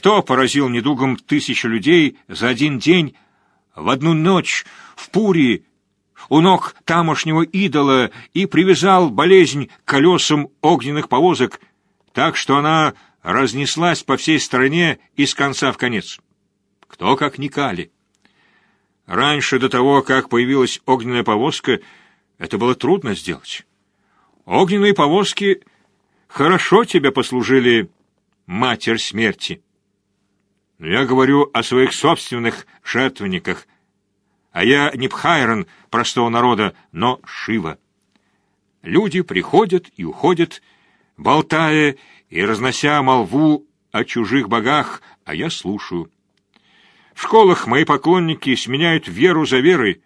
Кто поразил недугом тысячу людей за один день, в одну ночь, в Пури, у ног тамошнего идола и привязал болезнь к колесам огненных повозок, так что она разнеслась по всей стране из конца в конец. Кто как ни Кали. Раньше, до того, как появилась огненная повозка, это было трудно сделать. Огненные повозки хорошо тебе послужили, матерь смерти. Но я говорю о своих собственных жертвенниках, а я не Пхайрон простого народа, но Шива. Люди приходят и уходят, болтая и разнося молву о чужих богах, а я слушаю. В школах мои поклонники сменяют веру за верой,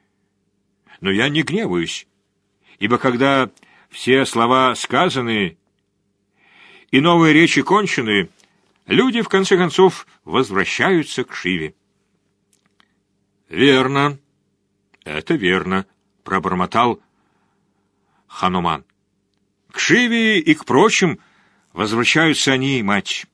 но я не гневаюсь, ибо когда все слова сказаны и новые речи кончены, люди, в конце концов, возвращаются к Шиве. «Верно, это верно», — пробормотал Хануман. «К Шиве и к прочим возвращаются они, мать.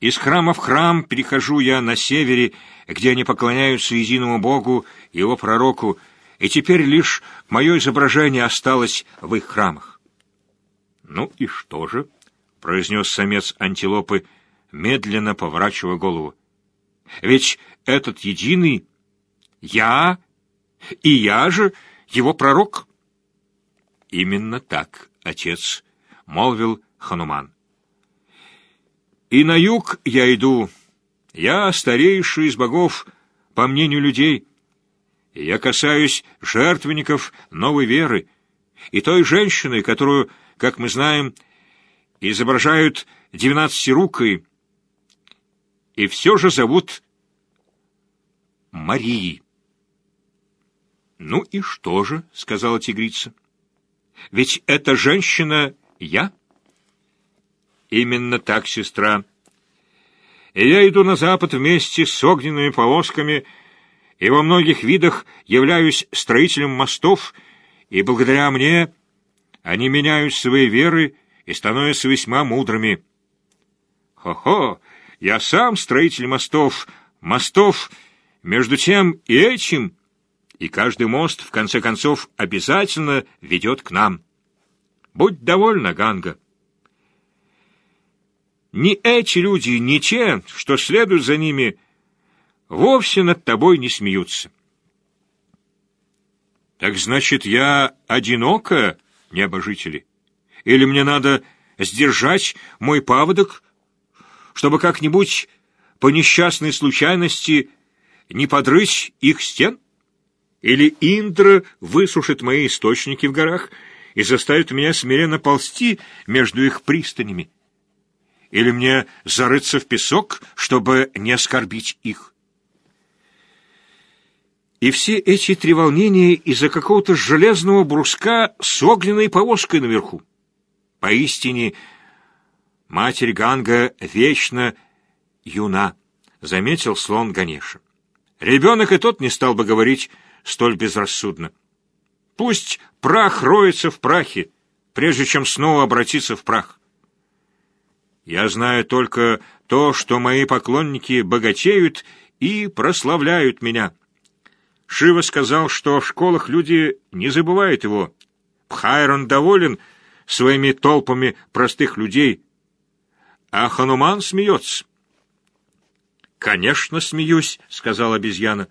Из храма в храм перехожу я на севере, где они поклоняются единому Богу, его пророку, и теперь лишь мое изображение осталось в их храмах». «Ну и что же?» — произнес самец антилопы, медленно поворачивая голову. «Ведь этот единый я, и я же его пророк». «Именно так, отец», — молвил Хануман. «И на юг я иду. Я старейший из богов, по мнению людей. я касаюсь жертвенников новой веры и той женщины, которую, как мы знаем, изображают двенадцатирукой, и все же зовут Марией. «Ну и что же?» — сказала тигрица. «Ведь эта женщина я?» «Именно так, сестра. И я иду на запад вместе с огненными повозками, и во многих видах являюсь строителем мостов, и благодаря мне они меняют свои веры и становятся весьма мудрыми. Хо-хо, я сам строитель мостов, мостов между тем и этим, и каждый мост, в конце концов, обязательно ведет к нам. Будь довольна, Ганга. Ни эти люди, ни те, что следуют за ними, вовсе над тобой не смеются. Так значит, я одинока, небожители? Или мне надо сдержать мой паводок, чтобы как-нибудь по несчастной случайности не подрыть их стен? Или Индра высушит мои источники в горах и заставит меня смиренно ползти между их пристанями? Или мне зарыться в песок, чтобы не оскорбить их? И все эти треволнения из-за какого-то железного бруска с огненной повозкой наверху. Поистине, матерь Ганга вечно юна, — заметил слон Ганеша. Ребенок и тот не стал бы говорить столь безрассудно. Пусть прах роется в прахе, прежде чем снова обратиться в прах. Я знаю только то, что мои поклонники богатеют и прославляют меня. Шива сказал, что в школах люди не забывают его. Пхайрон доволен своими толпами простых людей, а Хануман смеется. «Конечно, смеюсь», — сказал обезьяна.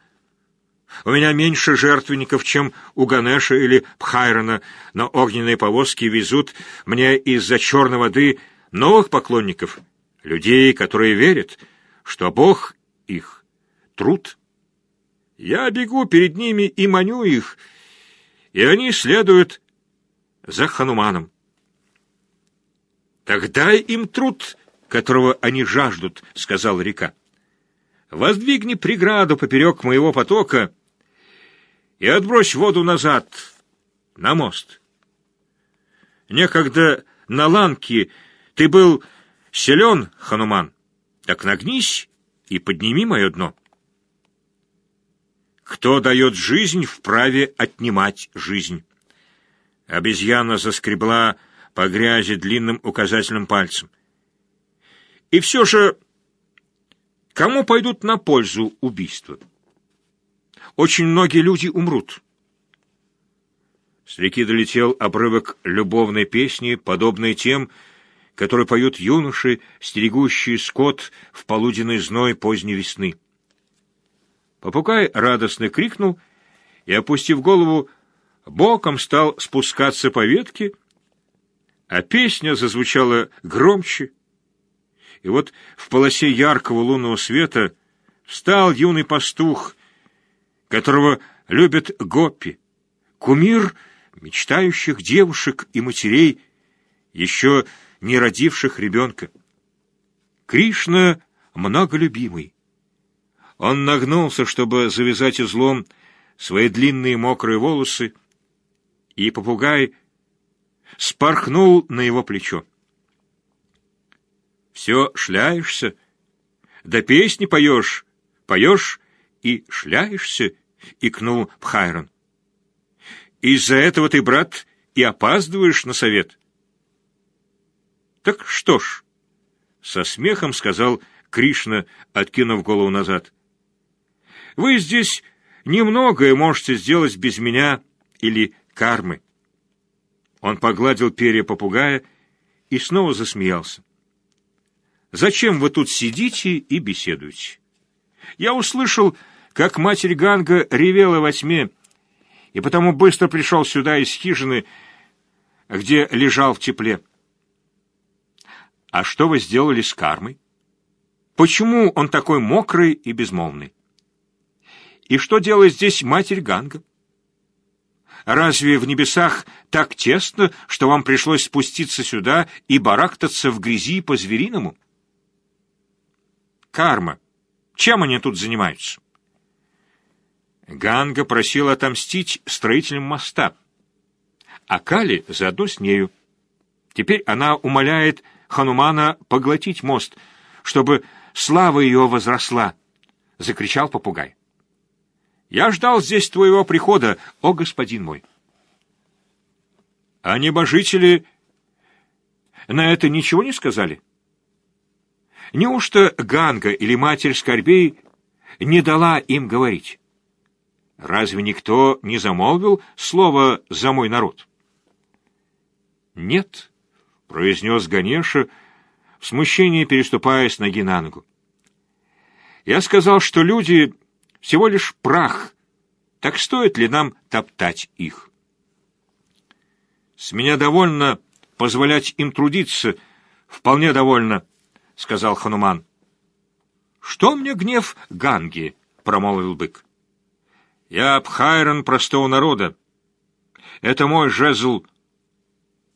«У меня меньше жертвенников, чем у Ганеша или Пхайрона, но огненные повозки везут мне из-за черной воды новых поклонников, людей, которые верят, что Бог их — труд. Я бегу перед ними и маню их, и они следуют за Хануманом. «Тогда им труд, которого они жаждут», — сказал река. «Воздвигни преграду поперек моего потока и отбрось воду назад, на мост. Некогда на ланке ты был силен, Хануман, так нагнись и подними мое дно. Кто дает жизнь, вправе отнимать жизнь. Обезьяна заскребла по грязи длинным указательным пальцем. И все же Кому пойдут на пользу убийства? Очень многие люди умрут. С реки долетел обрывок любовной песни, подобной тем, которые поют юноши, стерегущие скот в полуденный зной поздней весны. Попугай радостно крикнул и, опустив голову, боком стал спускаться по ветке, а песня зазвучала громче. И вот в полосе яркого лунного света встал юный пастух, которого любят гоппи, кумир мечтающих девушек и матерей, еще не родивших ребенка. Кришна многолюбимый. Он нагнулся, чтобы завязать узлом свои длинные мокрые волосы, и попугай спорхнул на его плечо. «Все шляешься, да песни поешь, поешь и шляешься», — икнул Пхайрон. «Из-за этого ты, брат, и опаздываешь на совет». «Так что ж», — со смехом сказал Кришна, откинув голову назад, — «вы здесь немногое можете сделать без меня или кармы». Он погладил перья попугая и снова засмеялся. «Зачем вы тут сидите и беседуете? Я услышал, как матерь Ганга ревела во тьме, и потому быстро пришел сюда из хижины, где лежал в тепле. А что вы сделали с кармой? Почему он такой мокрый и безмолвный? И что делает здесь матерь Ганга? Разве в небесах так тесно, что вам пришлось спуститься сюда и барахтаться в грязи по-звериному? Карма. Чем они тут занимаются? Ганга просил отомстить строителям моста, а Кали заодно с нею. Теперь она умоляет Ханумана поглотить мост, чтобы слава ее возросла, — закричал попугай. Я ждал здесь твоего прихода, о господин мой. А небожители на это ничего не сказали? Неужто Ганга или Матерь Скорбей не дала им говорить? Разве никто не замолвил слово «за мой народ»? Нет, произнес Ганеша, в смущении переступая с ноги на ногу. Я сказал, что люди всего лишь прах, так стоит ли нам топтать их? С меня довольно позволять им трудиться, вполне довольно, — сказал Хануман. — Что мне гнев Ганги? — промолвил бык. — Я Абхайрон простого народа. Это мой жезл